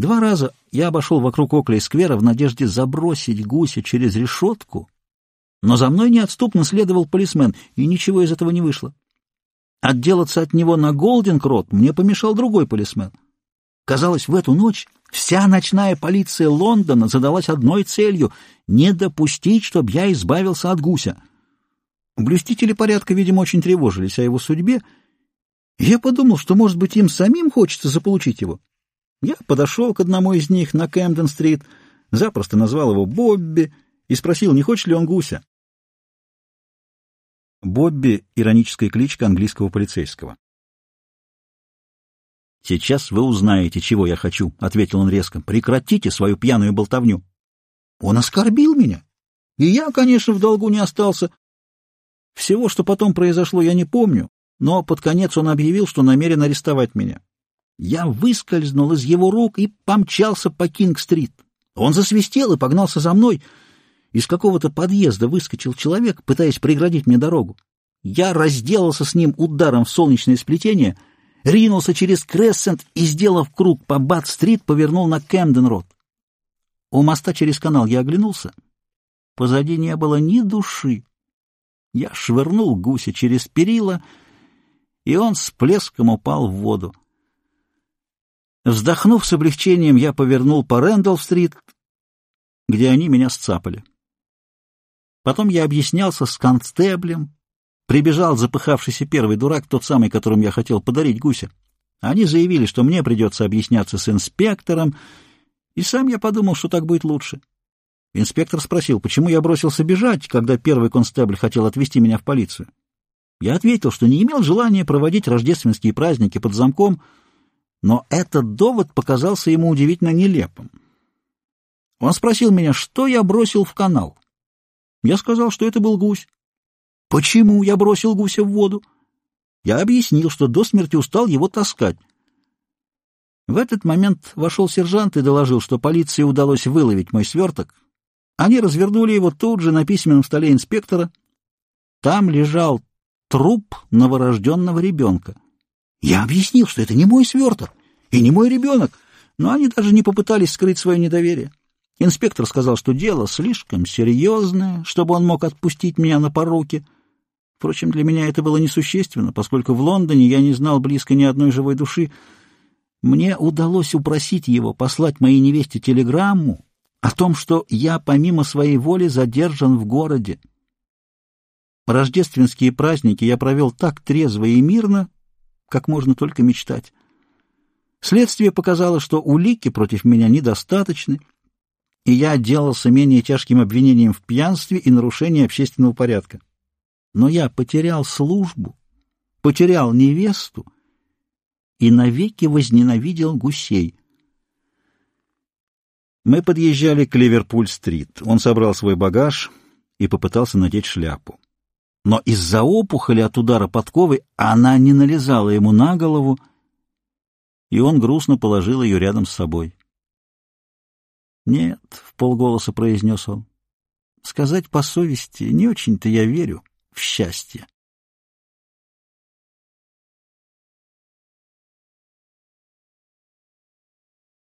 Два раза я обошел вокруг Оклей-сквера в надежде забросить гуся через решетку, но за мной неотступно следовал полисмен, и ничего из этого не вышло. Отделаться от него на Голдинг-Рот мне помешал другой полисмен. Казалось, в эту ночь вся ночная полиция Лондона задалась одной целью — не допустить, чтобы я избавился от гуся. Блюстители порядка, видимо, очень тревожились о его судьбе, я подумал, что, может быть, им самим хочется заполучить его. Я подошел к одному из них на Кэмден-стрит, запросто назвал его Бобби и спросил, не хочет ли он гуся. Бобби — ироническая кличка английского полицейского. «Сейчас вы узнаете, чего я хочу», — ответил он резко. «Прекратите свою пьяную болтовню». Он оскорбил меня. И я, конечно, в долгу не остался. Всего, что потом произошло, я не помню, но под конец он объявил, что намерен арестовать меня. Я выскользнул из его рук и помчался по Кинг-стрит. Он засвистел и погнался за мной. Из какого-то подъезда выскочил человек, пытаясь преградить мне дорогу. Я разделался с ним ударом в солнечное сплетение, ринулся через Крессент и, сделав круг по Бат-стрит, повернул на Кэмден-рот. У моста через канал я оглянулся. Позади не было ни души. Я швырнул гуся через перила, и он с плеском упал в воду. Вздохнув с облегчением, я повернул по Рэндалл-стрит, где они меня сцапали. Потом я объяснялся с констеблем, прибежал запыхавшийся первый дурак, тот самый, которому я хотел подарить гуся. Они заявили, что мне придется объясняться с инспектором, и сам я подумал, что так будет лучше. Инспектор спросил, почему я бросился бежать, когда первый констебль хотел отвезти меня в полицию. Я ответил, что не имел желания проводить рождественские праздники под замком, но этот довод показался ему удивительно нелепым. Он спросил меня, что я бросил в канал. Я сказал, что это был гусь. Почему я бросил гуся в воду? Я объяснил, что до смерти устал его таскать. В этот момент вошел сержант и доложил, что полиции удалось выловить мой сверток. Они развернули его тут же на письменном столе инспектора. Там лежал труп новорожденного ребенка. Я объяснил, что это не мой сверток и не мой ребенок, но они даже не попытались скрыть свое недоверие. Инспектор сказал, что дело слишком серьезное, чтобы он мог отпустить меня на поруки. Впрочем, для меня это было несущественно, поскольку в Лондоне я не знал близко ни одной живой души. Мне удалось упросить его послать моей невесте телеграмму о том, что я помимо своей воли задержан в городе. Рождественские праздники я провел так трезво и мирно, как можно только мечтать. Следствие показало, что улики против меня недостаточны, и я отделался менее тяжким обвинением в пьянстве и нарушении общественного порядка. Но я потерял службу, потерял невесту и навеки возненавидел гусей. Мы подъезжали к Ливерпуль-стрит. Он собрал свой багаж и попытался надеть шляпу. Но из-за опухоли от удара подковы она не налезала ему на голову, и он грустно положил ее рядом с собой. «Нет», — в полголоса произнес он, — «сказать по совести, не очень-то я верю в счастье».